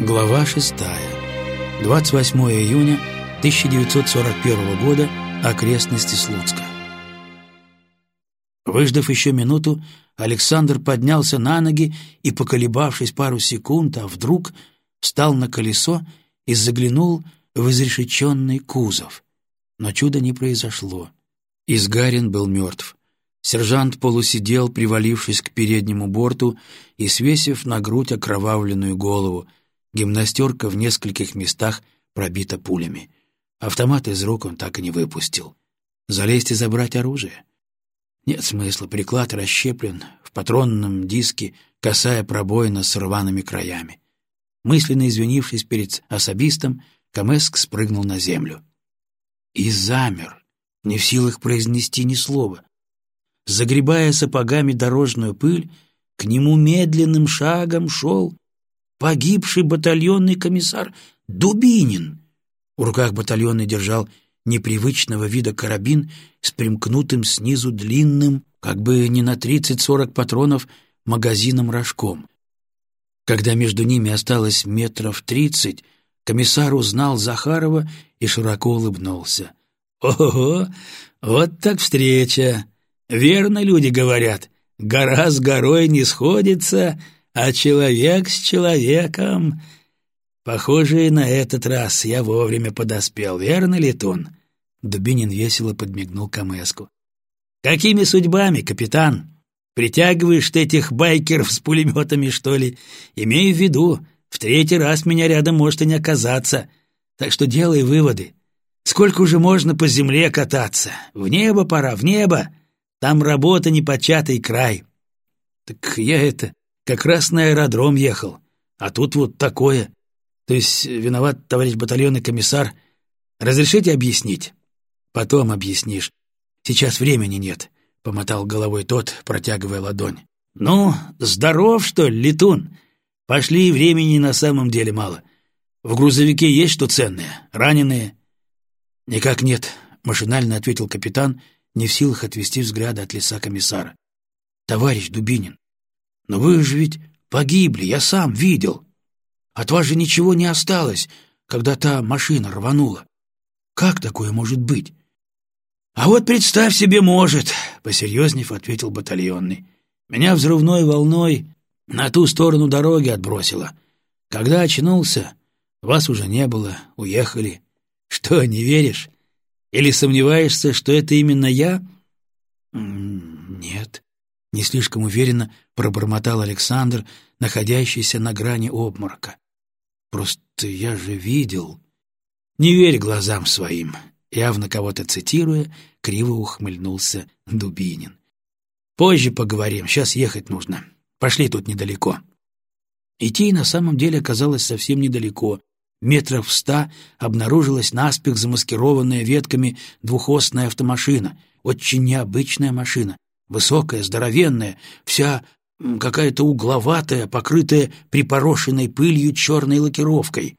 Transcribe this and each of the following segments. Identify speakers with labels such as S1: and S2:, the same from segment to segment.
S1: Глава 6. 28 июня 1941 года. Окрестности Слуцка. Выждав еще минуту, Александр поднялся на ноги и, поколебавшись пару секунд, а вдруг встал на колесо и заглянул в изрешеченный кузов. Но чуда не произошло. Изгарин был мертв. Сержант полусидел, привалившись к переднему борту и свесив на грудь окровавленную голову, Гимнастерка в нескольких местах пробита пулями. Автомат из рук он так и не выпустил. Залезть и забрать оружие? Нет смысла, приклад расщеплен, в патронном диске косая пробоина с рваными краями. Мысленно извинившись перед особистом, Камеск спрыгнул на землю. И замер, не в силах произнести ни слова. Загребая сапогами дорожную пыль, к нему медленным шагом шел погибший батальонный комиссар Дубинин. В руках батальонный держал непривычного вида карабин с примкнутым снизу длинным, как бы не на 30-40 патронов, магазином-рожком. Когда между ними осталось метров тридцать, комиссар узнал Захарова и широко улыбнулся. «Ого! Вот так встреча! Верно люди говорят, гора с горой не сходится, а человек с человеком. Похоже, и на этот раз я вовремя подоспел, верно, Летун?» Дубинин весело подмигнул Камеску. «Какими судьбами, капитан? Притягиваешь ты этих байкеров с пулеметами, что ли? Имею в виду, в третий раз меня рядом может и не оказаться, так что делай выводы. Сколько уже можно по земле кататься? В небо пора, в небо. Там работа непочатый край». «Так я это...» Как раз на аэродром ехал. А тут вот такое. То есть виноват товарищ батальонный комиссар. Разрешите объяснить? Потом объяснишь. Сейчас времени нет, — помотал головой тот, протягивая ладонь. Ну, здоров, что ли, летун? Пошли, времени на самом деле мало. В грузовике есть что ценное? Раненые? Никак нет, — машинально ответил капитан, не в силах отвести взгляда от лица комиссара. Товарищ Дубинин, но вы же ведь погибли, я сам видел. От вас же ничего не осталось, когда та машина рванула. Как такое может быть? А вот представь себе, может, посерьезнев ответил батальонный. Меня взрывной волной на ту сторону дороги отбросило. Когда очнулся, вас уже не было, уехали. Что, не веришь? Или сомневаешься, что это именно я? Нет, не слишком уверенно пробормотал Александр, находящийся на грани обморока. «Просто я же видел...» «Не верь глазам своим», — явно кого-то цитируя, криво ухмыльнулся Дубинин. «Позже поговорим, сейчас ехать нужно. Пошли тут недалеко». Идти на самом деле оказалось совсем недалеко. Метров в ста обнаружилась наспех замаскированная ветками двухосная автомашина, очень необычная машина, Высокая, здоровенная, вся какая-то угловатая, покрытая припорошенной пылью черной лакировкой.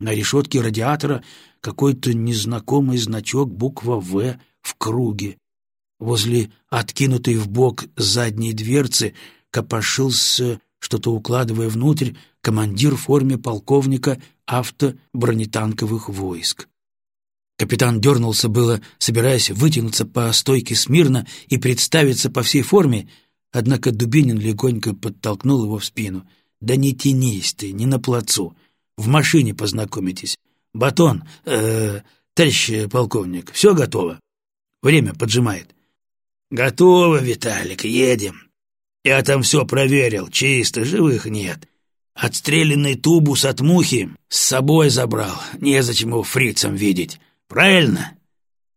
S1: На решетке радиатора какой-то незнакомый значок буква «В» в круге. Возле откинутой в бок задней дверцы копошился, что-то укладывая внутрь, командир в форме полковника автобронетанковых войск. Капитан дернулся было, собираясь вытянуться по стойке смирно и представиться по всей форме, однако Дубинин легонько подтолкнул его в спину. «Да не тянись ты, не на плацу. В машине познакомитесь. Батон, э, -э товарищ полковник, все готово? Время поджимает». «Готово, Виталик, едем. Я там все проверил, чисто, живых нет. Отстрелянный тубус от мухи с собой забрал, незачем его фрицам видеть». Правильно?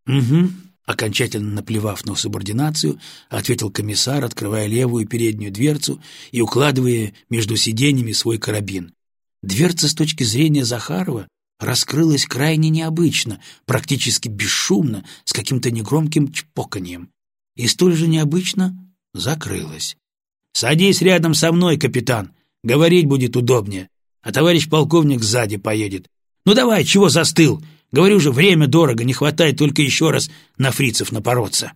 S1: Угу. Окончательно наплевав на субординацию, ответил комиссар, открывая левую переднюю дверцу и укладывая между сиденьями свой карабин. Дверца с точки зрения Захарова раскрылась крайне необычно, практически бесшумно, с каким-то негромким чпоканьем. И столь же необычно закрылась. «Садись рядом со мной, капитан. Говорить будет удобнее. А товарищ полковник сзади поедет. Ну давай, чего застыл? Говорю же, время дорого, не хватает только еще раз на фрицев напороться.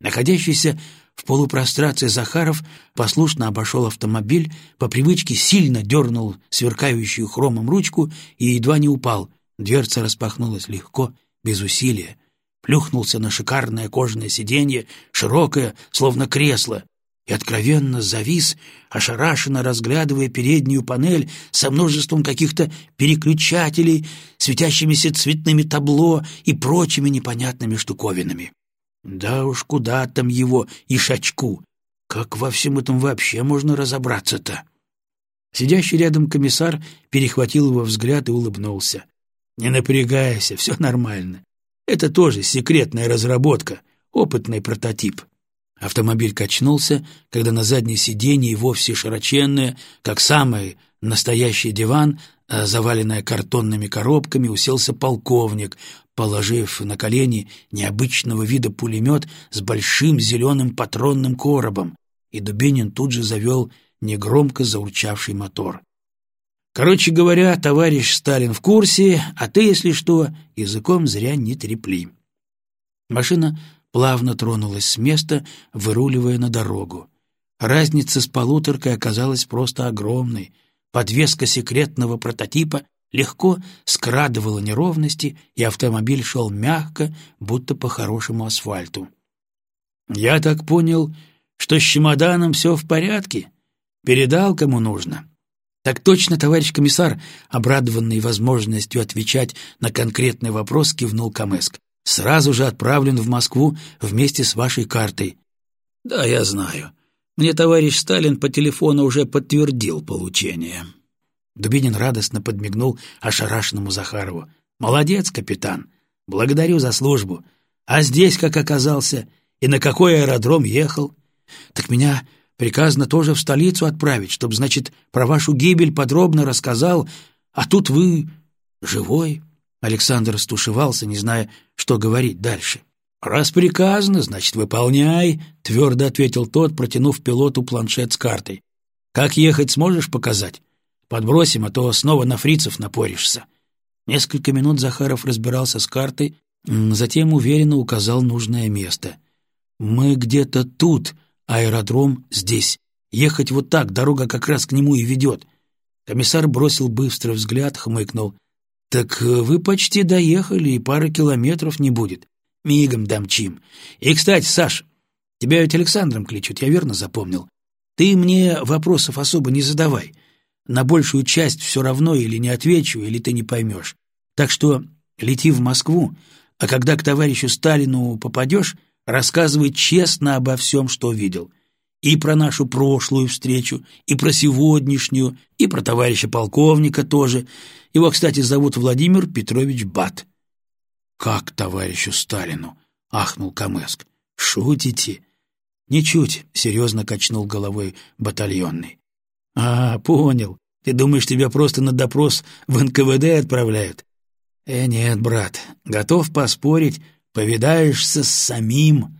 S1: Находящийся В полупрострации Захаров послушно обошел автомобиль, по привычке сильно дернул сверкающую хромом ручку и едва не упал. Дверца распахнулась легко, без усилия. Плюхнулся на шикарное кожаное сиденье, широкое, словно кресло, и откровенно завис, ошарашенно разглядывая переднюю панель со множеством каких-то переключателей, светящимися цветными табло и прочими непонятными штуковинами. Да уж куда там его и шачку? Как во всем этом вообще можно разобраться-то? Сидящий рядом комиссар перехватил его взгляд и улыбнулся. «Не напрягайся, все нормально. Это тоже секретная разработка, опытный прототип». Автомобиль качнулся, когда на заднее сиденье вовсе широченное, как самый настоящий диван, а заваленная картонными коробками, уселся полковник, положив на колени необычного вида пулемет с большим зеленым патронным коробом, и Дубинин тут же завел негромко заурчавший мотор. «Короче говоря, товарищ Сталин в курсе, а ты, если что, языком зря не трепли». Машина плавно тронулась с места, выруливая на дорогу. Разница с полуторкой оказалась просто огромной — Подвеска секретного прототипа легко скрадывала неровности, и автомобиль шел мягко, будто по хорошему асфальту. «Я так понял, что с чемоданом все в порядке? Передал, кому нужно?» «Так точно, товарищ комиссар», обрадованный возможностью отвечать на конкретный вопрос, кивнул Камеск. «Сразу же отправлен в Москву вместе с вашей картой». «Да, я знаю. Мне товарищ Сталин по телефону уже подтвердил получение». Дубинин радостно подмигнул ошарашенному Захарову. «Молодец, капитан. Благодарю за службу. А здесь как оказался? И на какой аэродром ехал? Так меня приказано тоже в столицу отправить, чтобы, значит, про вашу гибель подробно рассказал. А тут вы живой?» Александр стушевался, не зная, что говорить дальше. «Раз приказано, значит, выполняй», — твердо ответил тот, протянув пилоту планшет с картой. «Как ехать сможешь показать? Подбросим, а то снова на фрицев напоришься». Несколько минут Захаров разбирался с картой, затем уверенно указал нужное место. «Мы где-то тут, аэродром здесь. Ехать вот так, дорога как раз к нему и ведет». Комиссар бросил быстрый взгляд, хмыкнул. «Так вы почти доехали, и пары километров не будет. Мигом домчим. И, кстати, Саш, тебя ведь Александром кличут, я верно запомнил? Ты мне вопросов особо не задавай. На большую часть все равно или не отвечу, или ты не поймешь. Так что лети в Москву, а когда к товарищу Сталину попадешь, рассказывай честно обо всем, что видел. И про нашу прошлую встречу, и про сегодняшнюю, и про товарища полковника тоже. Его, кстати, зовут Владимир Петрович Бат. «Как товарищу Сталину?» — ахнул Камеск. «Шутите?» «Ничуть», — серьезно качнул головой батальонный. «А, понял. Ты думаешь, тебя просто на допрос в НКВД отправляют?» «Э, нет, брат, готов поспорить, повидаешься с самим».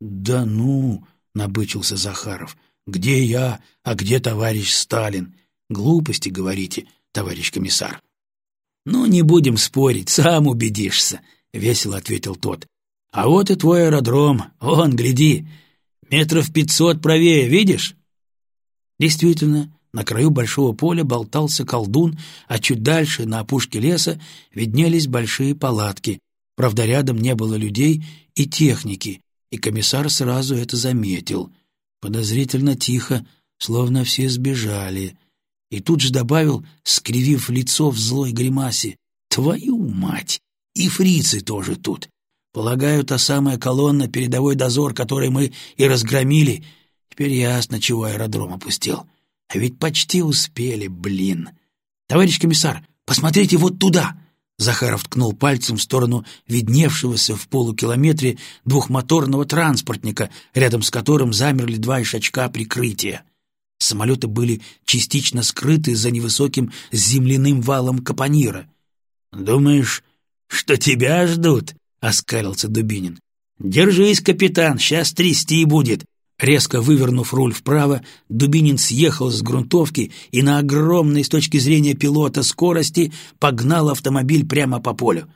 S1: «Да ну!» — набычился Захаров. «Где я, а где товарищ Сталин? Глупости говорите, товарищ комиссар». «Ну, не будем спорить, сам убедишься», — весело ответил тот. «А вот и твой аэродром. Вон, гляди. Метров пятьсот правее, видишь?» Действительно, на краю большого поля болтался колдун, а чуть дальше, на опушке леса, виднелись большие палатки. Правда, рядом не было людей и техники, и комиссар сразу это заметил. Подозрительно тихо, словно все сбежали — и тут же добавил, скривив лицо в злой гримасе, «Твою мать! И фрицы тоже тут! Полагаю, та самая колонна, передовой дозор, который мы и разгромили, теперь ясно, чего аэродром опустил. А ведь почти успели, блин! Товарищ комиссар, посмотрите вот туда!» Захаров ткнул пальцем в сторону видневшегося в полукилометре двухмоторного транспортника, рядом с которым замерли два ишачка прикрытия. Самолеты были частично скрыты за невысоким земляным валом капонира. «Думаешь, что тебя ждут?» — оскалился Дубинин. «Держись, капитан, сейчас трясти будет!» Резко вывернув руль вправо, Дубинин съехал с грунтовки и на огромной с точки зрения пилота скорости погнал автомобиль прямо по полю.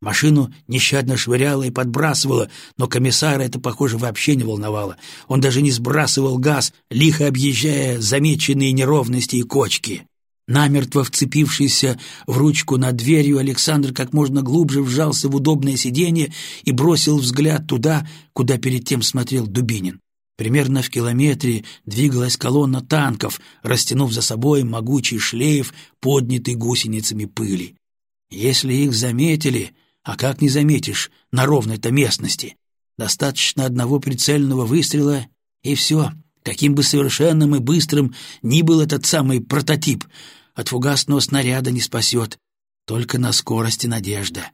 S1: Машину нещадно швыряло и подбрасывало, но комиссара это, похоже, вообще не волновало. Он даже не сбрасывал газ, лихо объезжая замеченные неровности и кочки. Намертво вцепившийся в ручку над дверью, Александр как можно глубже вжался в удобное сиденье и бросил взгляд туда, куда перед тем смотрел Дубинин. Примерно в километре двигалась колонна танков, растянув за собой могучий шлейф, поднятый гусеницами пыли. Если их заметили, а как не заметишь на ровной-то местности? Достаточно одного прицельного выстрела, и все. Каким бы совершенным и быстрым ни был этот самый прототип, от фугасного снаряда не спасет. Только на скорости надежда.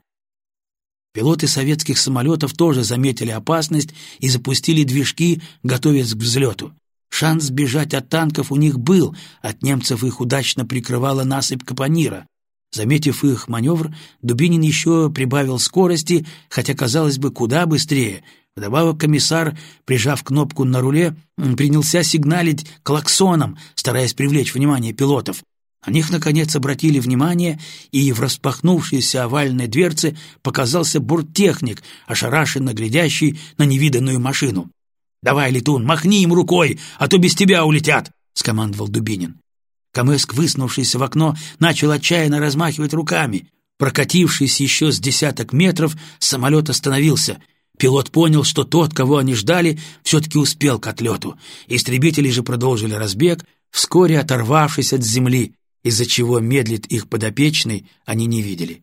S1: Пилоты советских самолетов тоже заметили опасность и запустили движки, готовясь к взлету. Шанс сбежать от танков у них был, от немцев их удачно прикрывала насыпь Капонира. Заметив их маневр, Дубинин еще прибавил скорости, хотя, казалось бы, куда быстрее. Вдобавок комиссар, прижав кнопку на руле, принялся сигналить клаксоном, стараясь привлечь внимание пилотов. На них, наконец, обратили внимание, и в распахнувшейся овальной дверце показался борттехник, ошарашенно глядящий на невиданную машину. «Давай, летун, махни им рукой, а то без тебя улетят!» — скомандовал Дубинин. Камыск, высунувшийся в окно, начал отчаянно размахивать руками. Прокатившись еще с десяток метров, самолет остановился. Пилот понял, что тот, кого они ждали, все-таки успел к отлету. Истребители же продолжили разбег, вскоре оторвавшись от земли, из-за чего медлит их подопечный, они не видели.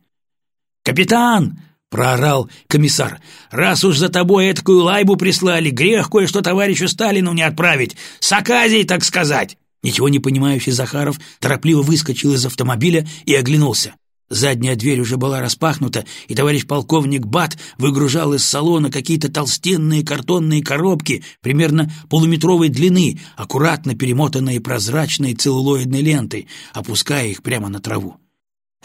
S1: «Капитан!» — проорал комиссар. «Раз уж за тобой эткую лайбу прислали, грех кое-что товарищу Сталину не отправить. С оказией, так сказать!» Ничего не понимающий Захаров торопливо выскочил из автомобиля и оглянулся. Задняя дверь уже была распахнута, и товарищ полковник Бат выгружал из салона какие-то толстенные картонные коробки примерно полуметровой длины, аккуратно перемотанные прозрачной целлулоидной лентой, опуская их прямо на траву.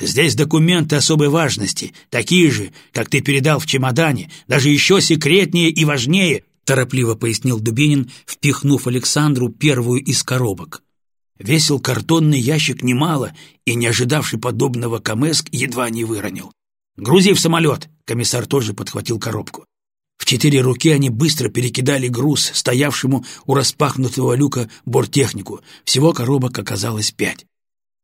S1: «Здесь документы особой важности, такие же, как ты передал в чемодане, даже еще секретнее и важнее», торопливо пояснил Дубинин, впихнув Александру первую из коробок. Весил картонный ящик немало, и, не ожидавший подобного Камеск, едва не выронил. «Грузи в самолет!» — комиссар тоже подхватил коробку. В четыре руки они быстро перекидали груз стоявшему у распахнутого люка борттехнику. Всего коробок оказалось пять.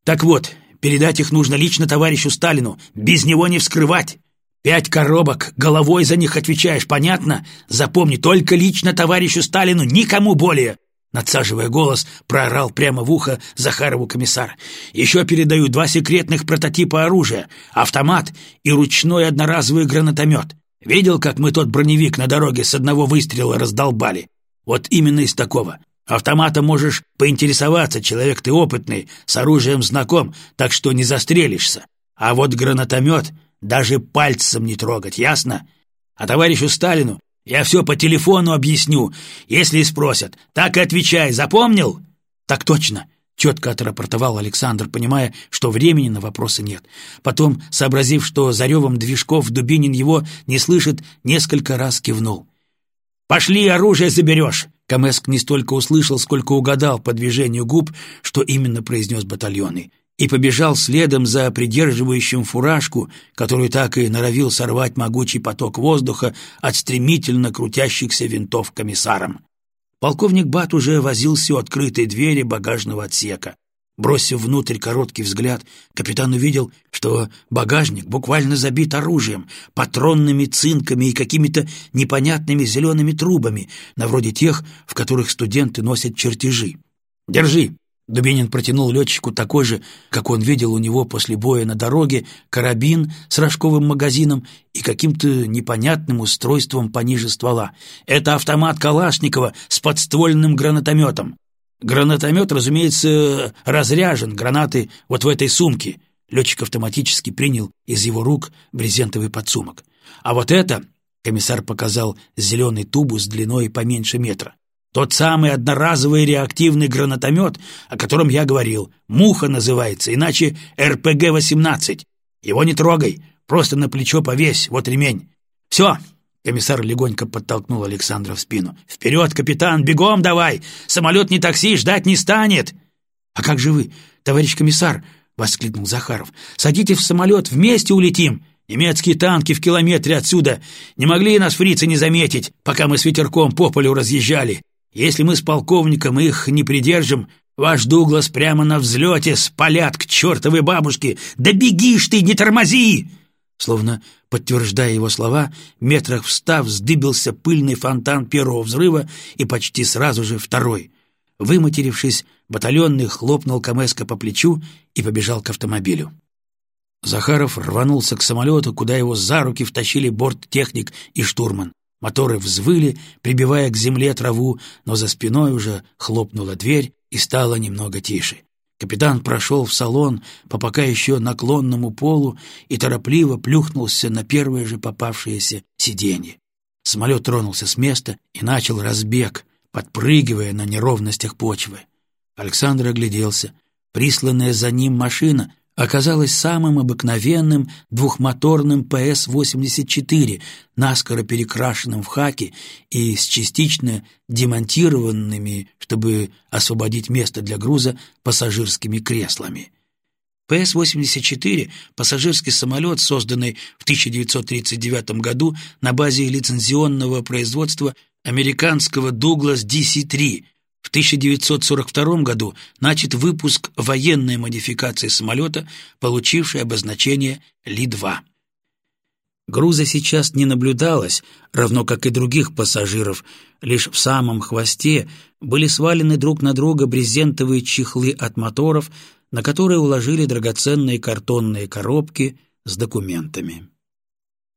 S1: «Так вот, передать их нужно лично товарищу Сталину, без него не вскрывать!» «Пять коробок, головой за них отвечаешь, понятно? Запомни, только лично товарищу Сталину, никому более!» Надсаживая голос, проорал прямо в ухо Захарову комиссар. «Еще передаю два секретных прототипа оружия, автомат и ручной одноразовый гранатомет. Видел, как мы тот броневик на дороге с одного выстрела раздолбали? Вот именно из такого. Автомата можешь поинтересоваться, человек ты опытный, с оружием знаком, так что не застрелишься. А вот гранатомет даже пальцем не трогать, ясно? А товарищу Сталину я все по телефону объясню, если спросят. Так и отвечай, запомнил?» «Так точно», — четко отрапортовал Александр, понимая, что времени на вопросы нет. Потом, сообразив, что за ревом движков Дубинин его не слышит, несколько раз кивнул. «Пошли, оружие заберешь!» Камеск не столько услышал, сколько угадал по движению губ, что именно произнес батальонный и побежал следом за придерживающим фуражку, который так и норовил сорвать могучий поток воздуха от стремительно крутящихся винтов комиссаром. Полковник Бат уже возился у открытой двери багажного отсека. Бросив внутрь короткий взгляд, капитан увидел, что багажник буквально забит оружием, патронными цинками и какими-то непонятными зелеными трубами, на вроде тех, в которых студенты носят чертежи. «Держи!» Дубинин протянул летчику такой же, как он видел у него после боя на дороге, карабин с рожковым магазином и каким-то непонятным устройством пониже ствола. Это автомат Калашникова с подствольным гранатометом. Гранатомет, разумеется, разряжен, гранаты вот в этой сумке. Летчик автоматически принял из его рук брезентовый подсумок. А вот это, комиссар показал зеленый тубус длиной поменьше метра, тот самый одноразовый реактивный гранатомет, о котором я говорил. «Муха» называется, иначе РПГ-18. Его не трогай, просто на плечо повесь, вот ремень. Все, Комиссар легонько подтолкнул Александра в спину. «Вперед, капитан, бегом давай! Самолет не такси, ждать не станет!» «А как же вы, товарищ комиссар?» — воскликнул Захаров. «Садите в самолет, вместе улетим! Немецкие танки в километре отсюда. Не могли нас фрицы не заметить, пока мы с ветерком по полю разъезжали. Если мы с полковником их не придержим, ваш Дуглас прямо на взлете спалят к чертовой бабушке. Да бегишь ты, не тормози!» Словно подтверждая его слова, метрах встав, вздыбился пыльный фонтан первого взрыва и почти сразу же второй. Выматерившись, батальонный хлопнул Камеско по плечу и побежал к автомобилю. Захаров рванулся к самолету, куда его за руки втащили борттехник и штурман. Моторы взвыли, прибивая к земле траву, но за спиной уже хлопнула дверь и стало немного тише. Капитан прошел в салон по пока еще наклонному полу и торопливо плюхнулся на первое же попавшееся сиденье. Самолет тронулся с места и начал разбег, подпрыгивая на неровностях почвы. Александр огляделся. Присланная за ним машина оказалась самым обыкновенным двухмоторным ПС-84, наскоро перекрашенным в хаки и с частично демонтированными, чтобы освободить место для груза, пассажирскими креслами. ПС-84 – пассажирский самолет, созданный в 1939 году на базе лицензионного производства американского Douglas DC-3 в 1942 году начат выпуск военной модификации самолета, получившей обозначение Ли-2. Груза сейчас не наблюдалось, равно как и других пассажиров, лишь в самом хвосте были свалены друг на друга брезентовые чехлы от моторов, на которые уложили драгоценные картонные коробки с документами.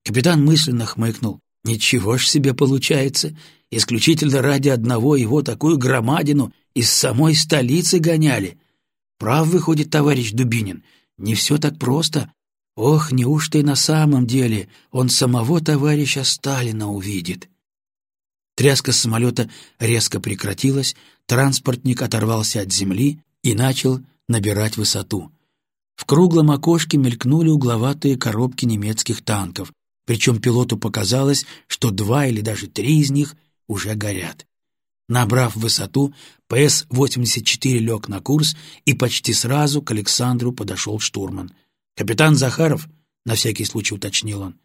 S1: Капитан мысленно хмыкнул. «Ничего ж себе получается! Исключительно ради одного его такую громадину из самой столицы гоняли. Прав выходит товарищ Дубинин, не все так просто. Ох, неужто и на самом деле он самого товарища Сталина увидит? Тряска самолета резко прекратилась, транспортник оторвался от земли и начал набирать высоту. В круглом окошке мелькнули угловатые коробки немецких танков, причем пилоту показалось, что два или даже три из них уже горят. Набрав высоту, ПС-84 лег на курс, и почти сразу к Александру подошел штурман. «Капитан Захаров?» — на всякий случай уточнил он.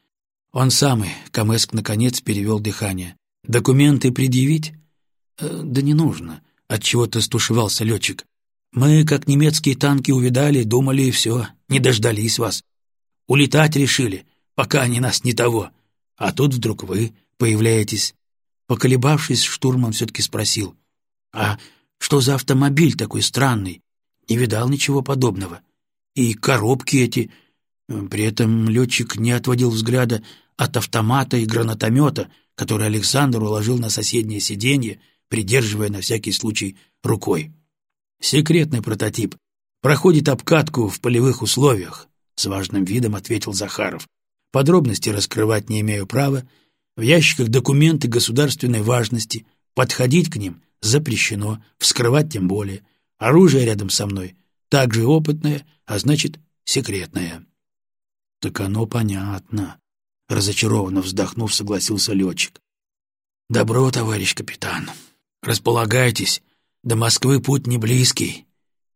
S1: «Он самый», — Камеск наконец перевел дыхание. «Документы предъявить?» э, «Да не нужно», — отчего-то стушевался летчик. «Мы, как немецкие танки увидали, думали, и все, не дождались вас. Улетать решили, пока они нас не того. А тут вдруг вы появляетесь. Поколебавшись, штурман все-таки спросил, «А что за автомобиль такой странный? Не видал ничего подобного. И коробки эти...» При этом летчик не отводил взгляда от автомата и гранатомета, который Александр уложил на соседнее сиденье, придерживая на всякий случай рукой. «Секретный прототип. Проходит обкатку в полевых условиях», — с важным видом ответил Захаров. «Подробности раскрывать не имею права, в ящиках документы государственной важности. Подходить к ним запрещено, вскрывать тем более. Оружие рядом со мной также опытное, а значит, секретное. — Так оно понятно, — разочарованно вздохнув, согласился летчик. — Добро, товарищ капитан. Располагайтесь, до Москвы путь не близкий.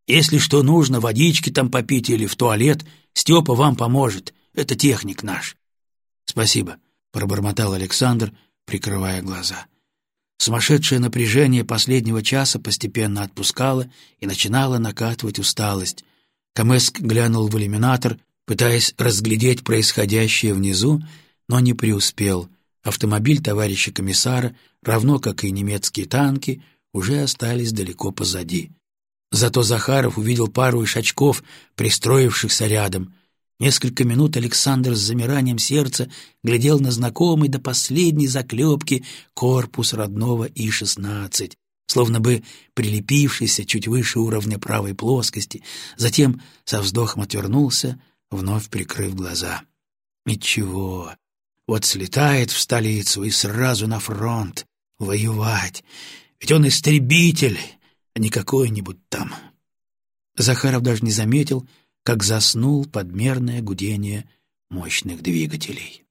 S1: Если что нужно, водички там попить или в туалет, Степа вам поможет, это техник наш. — Спасибо пробормотал Александр, прикрывая глаза. Сумасшедшее напряжение последнего часа постепенно отпускало и начинало накатывать усталость. Камеск глянул в иллюминатор, пытаясь разглядеть происходящее внизу, но не преуспел. Автомобиль товарища комиссара, равно как и немецкие танки, уже остались далеко позади. Зато Захаров увидел пару ишачков, пристроившихся рядом. Несколько минут Александр с замиранием сердца глядел на знакомый до последней заклепки корпус родного И-16, словно бы прилепившийся чуть выше уровня правой плоскости, затем со вздохом отвернулся, вновь прикрыв глаза. «Ничего, вот слетает в столицу и сразу на фронт воевать, ведь он истребитель, а не какой-нибудь там». Захаров даже не заметил, как заснул подмерное гудение мощных двигателей.